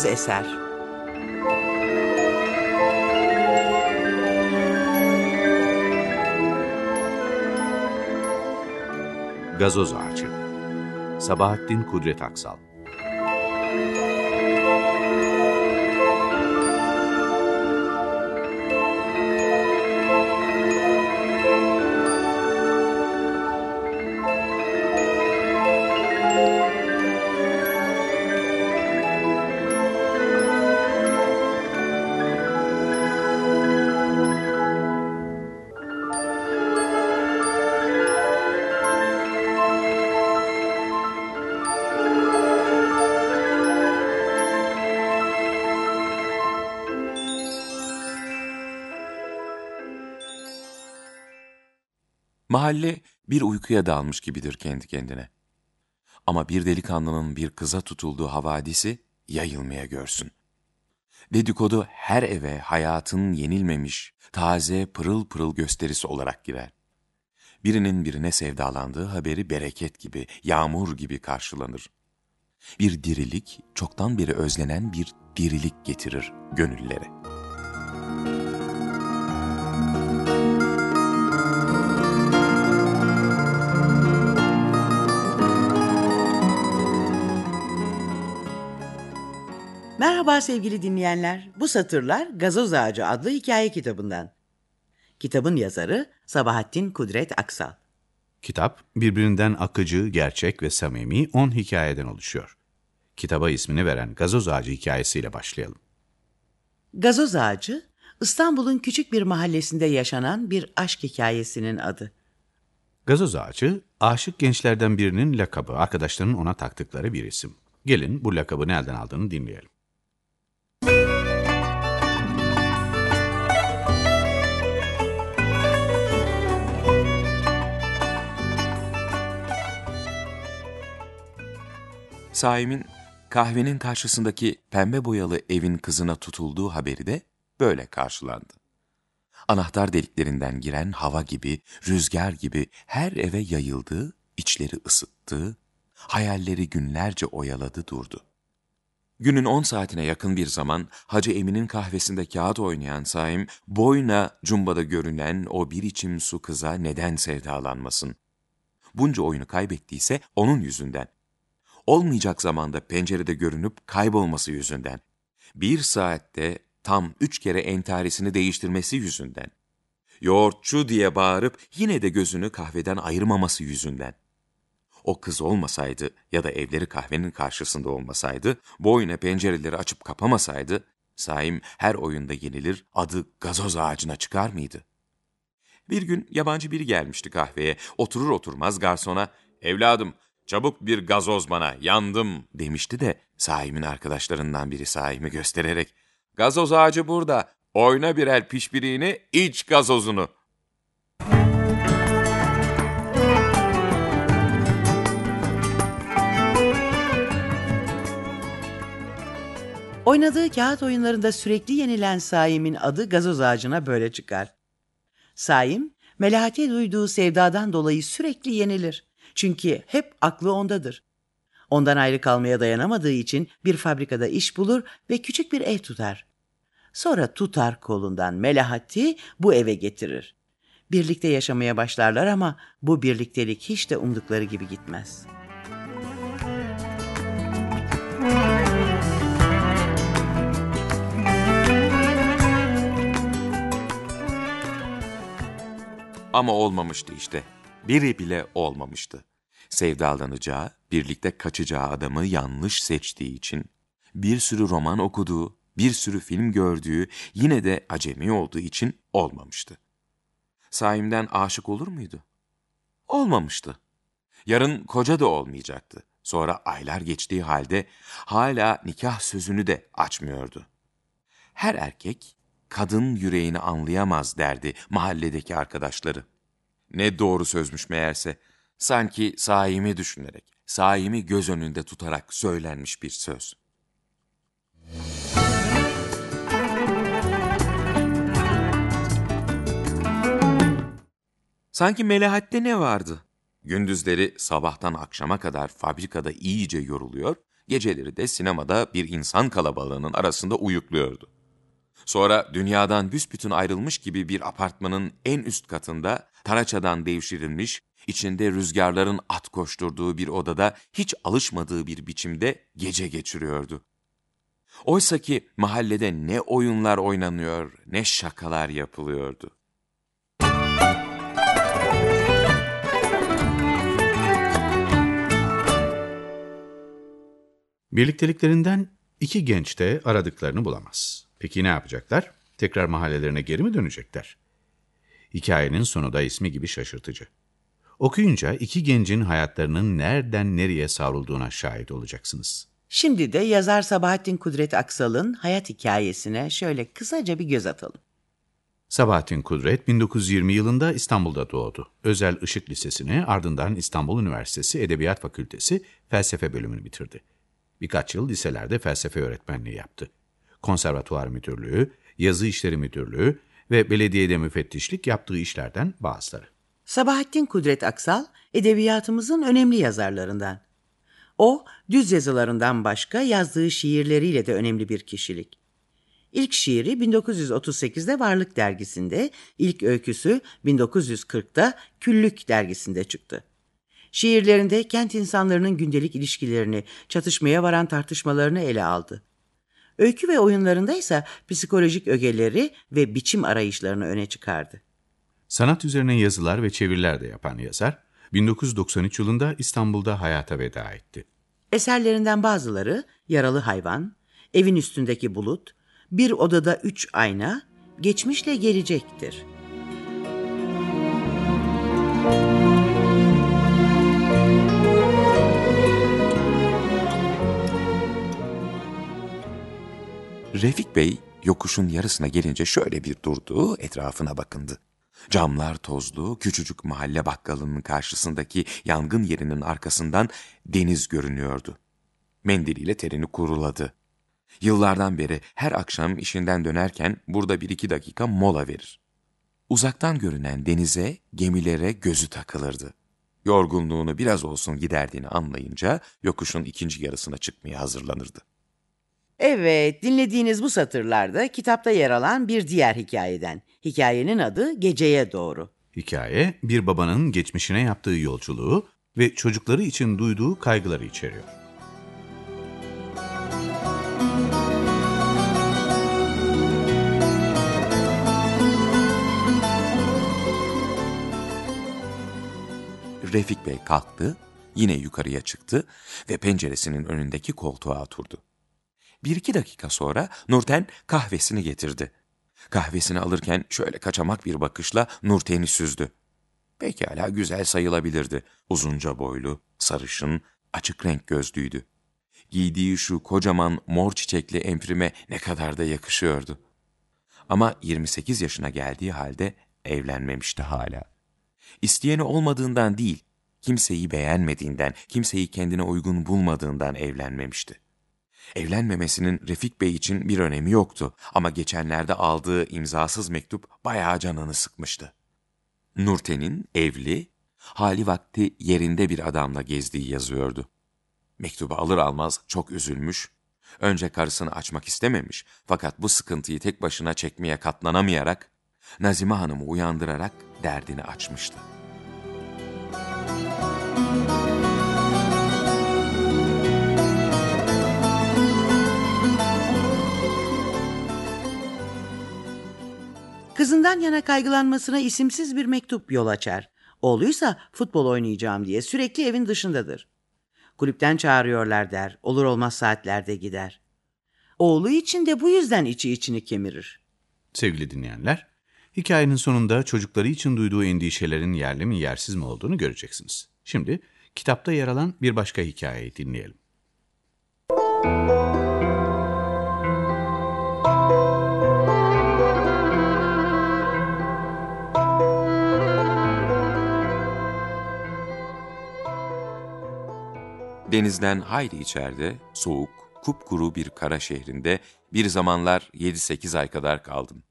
Bağımsız eser. Gazoz Ağacı Sabahattin Kudret Aksal Mahalle bir uykuya dalmış gibidir kendi kendine. Ama bir delikanlının bir kıza tutulduğu havadisi yayılmaya görsün. Dedikodu her eve hayatın yenilmemiş, taze, pırıl pırıl gösterisi olarak girer. Birinin birine sevdalandığı haberi bereket gibi, yağmur gibi karşılanır. Bir dirilik, çoktan beri özlenen bir dirilik getirir gönüllere. Merhaba sevgili dinleyenler. Bu satırlar Gazoz Ağacı adlı hikaye kitabından. Kitabın yazarı Sabahattin Kudret Aksal. Kitap birbirinden akıcı, gerçek ve samimi 10 hikayeden oluşuyor. Kitaba ismini veren Gazoz Ağacı hikayesiyle başlayalım. Gazoz Ağacı, İstanbul'un küçük bir mahallesinde yaşanan bir aşk hikayesinin adı. Gazoz Ağacı, aşık gençlerden birinin lakabı, arkadaşlarının ona taktıkları bir isim. Gelin bu lakabı nereden aldığını dinleyelim. Saim'in kahvenin karşısındaki pembe boyalı evin kızına tutulduğu haberi de böyle karşılandı. Anahtar deliklerinden giren hava gibi, rüzgar gibi her eve yayıldı, içleri ısıttı, hayalleri günlerce oyaladı durdu. Günün on saatine yakın bir zaman Hacı Emin'in kahvesinde kağıt oynayan Saim, boyna cumbada görünen o bir içim su kıza neden sevdalanmasın? Bunca oyunu kaybettiyse onun yüzünden olmayacak zamanda pencerede görünüp kaybolması yüzünden, bir saatte tam üç kere entarisini değiştirmesi yüzünden, yoğurtçu diye bağırıp yine de gözünü kahveden ayırmaması yüzünden. O kız olmasaydı ya da evleri kahvenin karşısında olmasaydı, boyuna pencereleri açıp kapamasaydı, Saim her oyunda yenilir, adı gazoz ağacına çıkar mıydı? Bir gün yabancı biri gelmişti kahveye, oturur oturmaz garsona, evladım çabuk bir gazoz bana, yandım demişti de Saim'in arkadaşlarından biri Saim'i göstererek gazoz ağacı burada, oyna bir el pişbiriğini, iç gazozunu. Oynadığı kağıt oyunlarında sürekli yenilen Saim'in adı gazoz ağacına böyle çıkar. Saim, melahate duyduğu sevdadan dolayı sürekli yenilir. Çünkü hep aklı ondadır. Ondan ayrı kalmaya dayanamadığı için bir fabrikada iş bulur ve küçük bir ev tutar. Sonra tutar kolundan Melahati bu eve getirir. Birlikte yaşamaya başlarlar ama bu birliktelik hiç de umdukları gibi gitmez. Ama olmamıştı işte. Biri bile olmamıştı. Sevdalanacağı, birlikte kaçacağı adamı yanlış seçtiği için, bir sürü roman okuduğu, bir sürü film gördüğü, yine de acemi olduğu için olmamıştı. Saim'den aşık olur muydu? Olmamıştı. Yarın koca da olmayacaktı. Sonra aylar geçtiği halde hala nikah sözünü de açmıyordu. Her erkek kadın yüreğini anlayamaz derdi mahalledeki arkadaşları. Ne doğru sözmüş meğerse. Sanki Saim'i düşünerek, Saim'i göz önünde tutarak söylenmiş bir söz. Sanki Melahat'te ne vardı? Gündüzleri sabahtan akşama kadar fabrikada iyice yoruluyor, geceleri de sinemada bir insan kalabalığının arasında uyukluyordu. Sonra dünyadan büsbütün ayrılmış gibi bir apartmanın en üst katında taraçadan devşirilmiş, içinde rüzgarların at koşturduğu bir odada hiç alışmadığı bir biçimde gece geçiriyordu. Oysa ki mahallede ne oyunlar oynanıyor, ne şakalar yapılıyordu. Birlikteliklerinden iki genç de aradıklarını bulamaz. Peki ne yapacaklar? Tekrar mahallelerine geri mi dönecekler? Hikayenin sonu da ismi gibi şaşırtıcı. Okuyunca iki gencin hayatlarının nereden nereye savrulduğuna şahit olacaksınız. Şimdi de yazar Sabahattin Kudret Aksal'ın hayat hikayesine şöyle kısaca bir göz atalım. Sabahattin Kudret 1920 yılında İstanbul'da doğdu. Özel Işık Lisesi'ni ardından İstanbul Üniversitesi Edebiyat Fakültesi felsefe bölümünü bitirdi. Birkaç yıl liselerde felsefe öğretmenliği yaptı. Konservatuvar müdürlüğü, yazı işleri müdürlüğü ve belediyede müfettişlik yaptığı işlerden bazıları. Sabahattin Kudret Aksal, edebiyatımızın önemli yazarlarından. O, düz yazılarından başka yazdığı şiirleriyle de önemli bir kişilik. İlk şiiri 1938'de Varlık dergisinde, ilk öyküsü 1940'da Küllük dergisinde çıktı. Şiirlerinde kent insanlarının gündelik ilişkilerini, çatışmaya varan tartışmalarını ele aldı. Öykü ve oyunlarında ise psikolojik ögeleri ve biçim arayışlarını öne çıkardı. Sanat üzerine yazılar ve çeviriler de yapan yazar, 1993 yılında İstanbul'da hayata veda etti. Eserlerinden bazıları Yaralı Hayvan, Evin Üstündeki Bulut, Bir Odada Üç Ayna, Geçmişle Gelecektir. Refik Bey yokuşun yarısına gelince şöyle bir durdu, etrafına bakındı. Camlar tozlu, küçücük mahalle bakkalının karşısındaki yangın yerinin arkasından deniz görünüyordu. Mendiliyle terini kuruladı. Yıllardan beri her akşam işinden dönerken burada bir iki dakika mola verir. Uzaktan görünen denize, gemilere gözü takılırdı. Yorgunluğunu biraz olsun giderdiğini anlayınca yokuşun ikinci yarısına çıkmaya hazırlanırdı. Evet, dinlediğiniz bu satırlarda kitapta yer alan bir diğer hikayeden. Hikayenin adı Geceye Doğru. Hikaye, bir babanın geçmişine yaptığı yolculuğu ve çocukları için duyduğu kaygıları içeriyor. Refik Bey kalktı, yine yukarıya çıktı ve penceresinin önündeki koltuğa oturdu. Bir iki dakika sonra Nurten kahvesini getirdi. Kahvesini alırken şöyle kaçamak bir bakışla Nurten'i süzdü. Pekala güzel sayılabilirdi. Uzunca boylu, sarışın, açık renk gözlüydü. Giydiği şu kocaman mor çiçekli emprime ne kadar da yakışıyordu. Ama 28 yaşına geldiği halde evlenmemişti hala. İsteyeni olmadığından değil, kimseyi beğenmediğinden, kimseyi kendine uygun bulmadığından evlenmemişti. Evlenmemesinin Refik Bey için bir önemi yoktu ama geçenlerde aldığı imzasız mektup bayağı canını sıkmıştı. Nurten'in evli, hali vakti yerinde bir adamla gezdiği yazıyordu. Mektubu alır almaz çok üzülmüş, önce karısını açmak istememiş fakat bu sıkıntıyı tek başına çekmeye katlanamayarak Nazime Hanım'ı uyandırarak derdini açmıştı. Kızından yana kaygılanmasına isimsiz bir mektup yol açar. Oğluysa futbol oynayacağım diye sürekli evin dışındadır. Kulüpten çağırıyorlar der, olur olmaz saatlerde gider. Oğlu için de bu yüzden içi içini kemirir. Sevgili dinleyenler, hikayenin sonunda çocukları için duyduğu endişelerin yerli mi yersiz mi olduğunu göreceksiniz. Şimdi kitapta yer alan bir başka hikayeyi dinleyelim. Denizden hayli içeride, soğuk, kupkuru bir kara şehrinde bir zamanlar 7-8 ay kadar kaldım.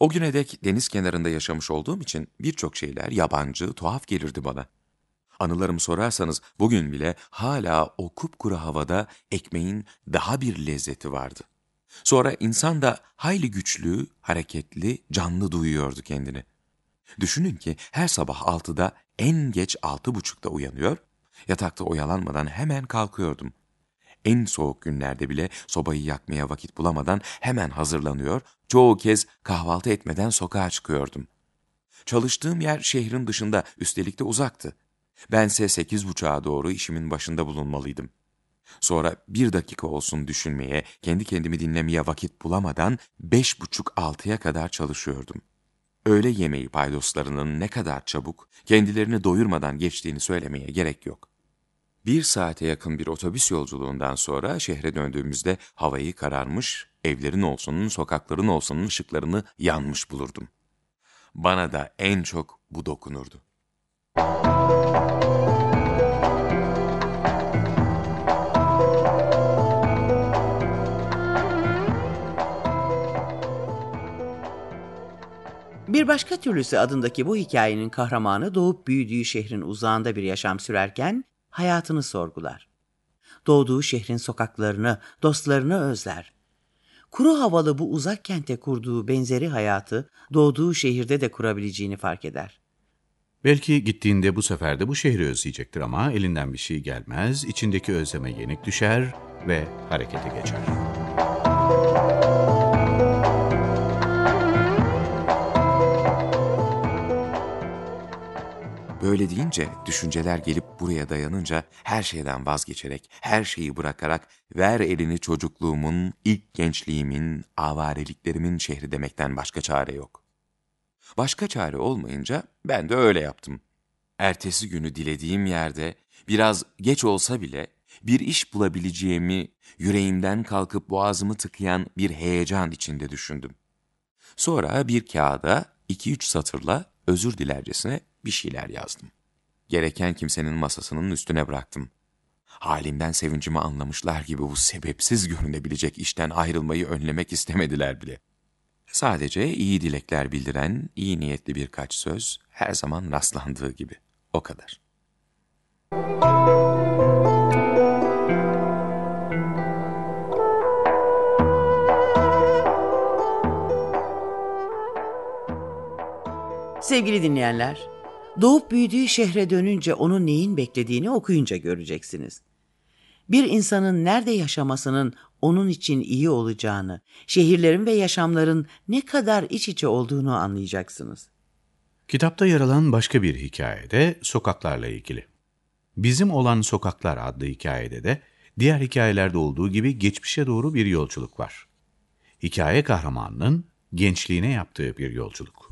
O güne dek deniz kenarında yaşamış olduğum için birçok şeyler yabancı, tuhaf gelirdi bana. Anılarım sorarsanız bugün bile hala o kupkuru havada ekmeğin daha bir lezzeti vardı. Sonra insan da hayli güçlü, hareketli, canlı duyuyordu kendini. Düşünün ki her sabah altıda en geç altı buçukta uyanıyor, yatakta oyalanmadan hemen kalkıyordum. En soğuk günlerde bile sobayı yakmaya vakit bulamadan hemen hazırlanıyor, çoğu kez kahvaltı etmeden sokağa çıkıyordum. Çalıştığım yer şehrin dışında, üstelik de uzaktı. Bense sekiz buçuğa doğru işimin başında bulunmalıydım. Sonra bir dakika olsun düşünmeye, kendi kendimi dinlemeye vakit bulamadan beş buçuk altıya kadar çalışıyordum. Öğle yemeği paydoslarının ne kadar çabuk, kendilerini doyurmadan geçtiğini söylemeye gerek yok. Bir saate yakın bir otobüs yolculuğundan sonra şehre döndüğümüzde havayı kararmış, evlerin olsunun, sokakların olsunun ışıklarını yanmış bulurdum. Bana da en çok bu dokunurdu. Bir başka türlüsü adındaki bu hikayenin kahramanı doğup büyüdüğü şehrin uzağında bir yaşam sürerken hayatını sorgular. Doğduğu şehrin sokaklarını, dostlarını özler. Kuru havalı bu uzak kente kurduğu benzeri hayatı doğduğu şehirde de kurabileceğini fark eder. Belki gittiğinde bu sefer de bu şehri özleyecektir ama elinden bir şey gelmez, içindeki özleme yenik düşer ve harekete geçer. Böyle deyince, düşünceler gelip buraya dayanınca her şeyden vazgeçerek, her şeyi bırakarak ver elini çocukluğumun, ilk gençliğimin, avareliklerimin şehri demekten başka çare yok. Başka çare olmayınca ben de öyle yaptım. Ertesi günü dilediğim yerde biraz geç olsa bile bir iş bulabileceğimi yüreğimden kalkıp boğazımı tıkayan bir heyecan içinde düşündüm. Sonra bir kağıda iki üç satırla özür dilercesine bir şeyler yazdım. Gereken kimsenin masasının üstüne bıraktım. Halimden sevincimi anlamışlar gibi bu sebepsiz görünebilecek işten ayrılmayı önlemek istemediler bile. Sadece iyi dilekler bildiren iyi niyetli birkaç söz her zaman rastlandığı gibi. O kadar. Sevgili dinleyenler, doğup büyüdüğü şehre dönünce onun neyin beklediğini okuyunca göreceksiniz. Bir insanın nerede yaşamasının onun için iyi olacağını, şehirlerin ve yaşamların ne kadar iç içe olduğunu anlayacaksınız. Kitapta yer alan başka bir hikayede sokaklarla ilgili. Bizim olan Sokaklar adlı hikayede de diğer hikayelerde olduğu gibi geçmişe doğru bir yolculuk var. Hikaye kahramanının gençliğine yaptığı bir yolculuk.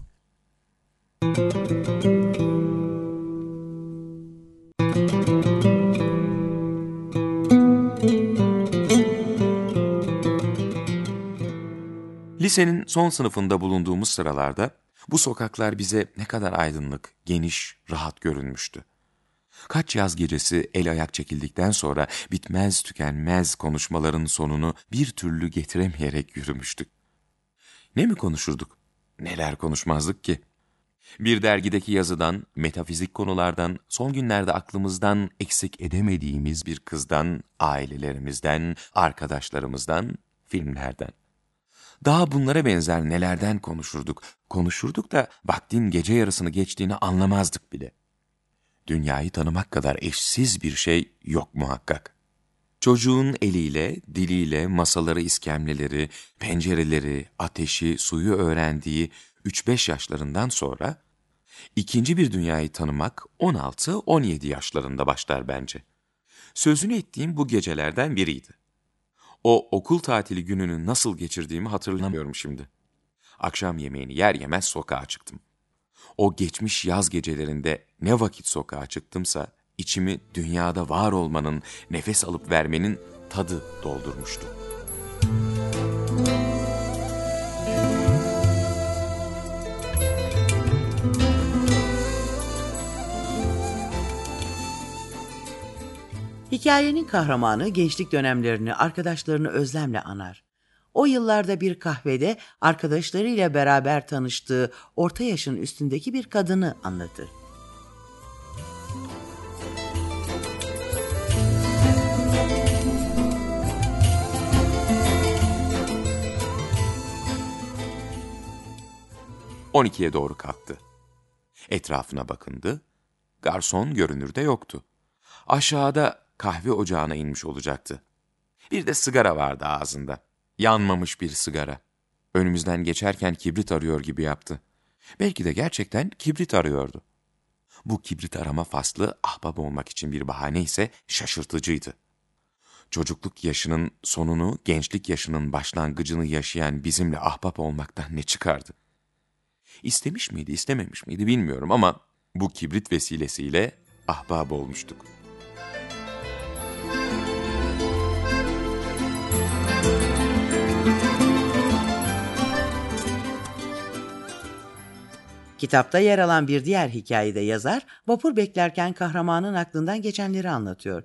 Lisenin son sınıfında bulunduğumuz sıralarda bu sokaklar bize ne kadar aydınlık, geniş, rahat görünmüştü. Kaç yaz gecesi el ayak çekildikten sonra bitmez tükenmez konuşmaların sonunu bir türlü getiremeyerek yürümüştük. Ne mi konuşurduk? Neler konuşmazdık ki? Bir dergideki yazıdan, metafizik konulardan, son günlerde aklımızdan eksik edemediğimiz bir kızdan, ailelerimizden, arkadaşlarımızdan, filmlerden. Daha bunlara benzer nelerden konuşurduk. Konuşurduk da vaktin gece yarısını geçtiğini anlamazdık bile. Dünyayı tanımak kadar eşsiz bir şey yok muhakkak. Çocuğun eliyle, diliyle masaları, iskemleleri, pencereleri, ateşi, suyu öğrendiği 3-5 yaşlarından sonra ikinci bir dünyayı tanımak 16-17 yaşlarında başlar bence. Sözünü ettiğim bu gecelerden biriydi. O okul tatili gününü nasıl geçirdiğimi hatırlamıyorum şimdi. Akşam yemeğini yer yemez sokağa çıktım. O geçmiş yaz gecelerinde ne vakit sokağa çıktımsa içimi dünyada var olmanın, nefes alıp vermenin tadı doldurmuştu. Hikayenin kahramanı gençlik dönemlerini, arkadaşlarını özlemle anar. O yıllarda bir kahvede arkadaşlarıyla beraber tanıştığı orta yaşın üstündeki bir kadını anlatır. On ikiye doğru kalktı. Etrafına bakındı. Garson görünürde yoktu. Aşağıda kahve ocağına inmiş olacaktı. Bir de sigara vardı ağzında. Yanmamış bir sigara. Önümüzden geçerken kibrit arıyor gibi yaptı. Belki de gerçekten kibrit arıyordu. Bu kibrit arama faslı ahbap olmak için bir bahane ise şaşırtıcıydı. Çocukluk yaşının sonunu, gençlik yaşının başlangıcını yaşayan bizimle ahbap olmaktan ne çıkardı? İstemiş miydi, istememiş miydi bilmiyorum ama bu kibrit vesilesiyle ahbap olmuştuk. Kitapta yer alan bir diğer hikayede yazar, vapur beklerken kahramanın aklından geçenleri anlatıyor.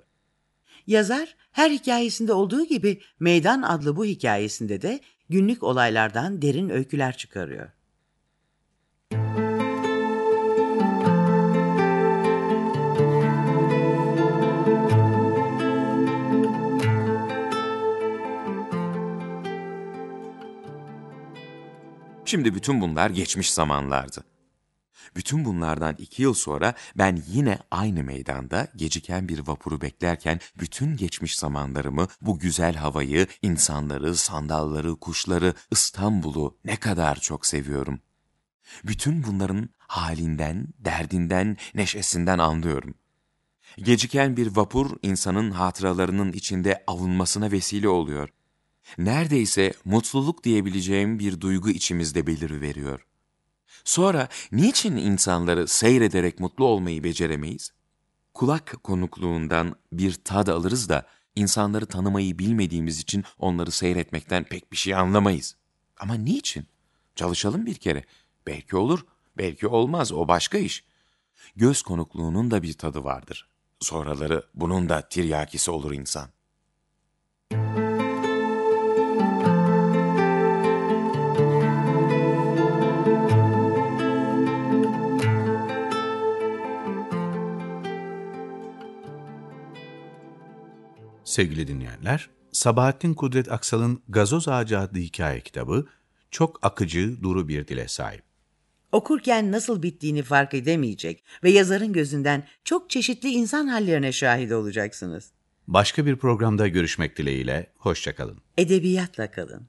Yazar, her hikayesinde olduğu gibi Meydan adlı bu hikayesinde de günlük olaylardan derin öyküler çıkarıyor. Şimdi bütün bunlar geçmiş zamanlardı. Bütün bunlardan iki yıl sonra ben yine aynı meydanda geciken bir vapuru beklerken bütün geçmiş zamanlarımı, bu güzel havayı, insanları, sandalları, kuşları, İstanbul'u ne kadar çok seviyorum. Bütün bunların halinden, derdinden, neşesinden anlıyorum. Geciken bir vapur insanın hatıralarının içinde avunmasına vesile oluyor. Neredeyse mutluluk diyebileceğim bir duygu içimizde beliriveriyor. Sonra niçin insanları seyrederek mutlu olmayı beceremeyiz? Kulak konukluğundan bir tad alırız da insanları tanımayı bilmediğimiz için onları seyretmekten pek bir şey anlamayız. Ama niçin? Çalışalım bir kere. Belki olur, belki olmaz o başka iş. Göz konukluğunun da bir tadı vardır. Sonraları bunun da tiryakisi olur insan. Sevgili dinleyenler, Sabahattin Kudret Aksal'ın Gazoz Ağacı adlı hikaye kitabı çok akıcı, duru bir dile sahip. Okurken nasıl bittiğini fark edemeyecek ve yazarın gözünden çok çeşitli insan hallerine şahit olacaksınız. Başka bir programda görüşmek dileğiyle, hoşçakalın. Edebiyatla kalın.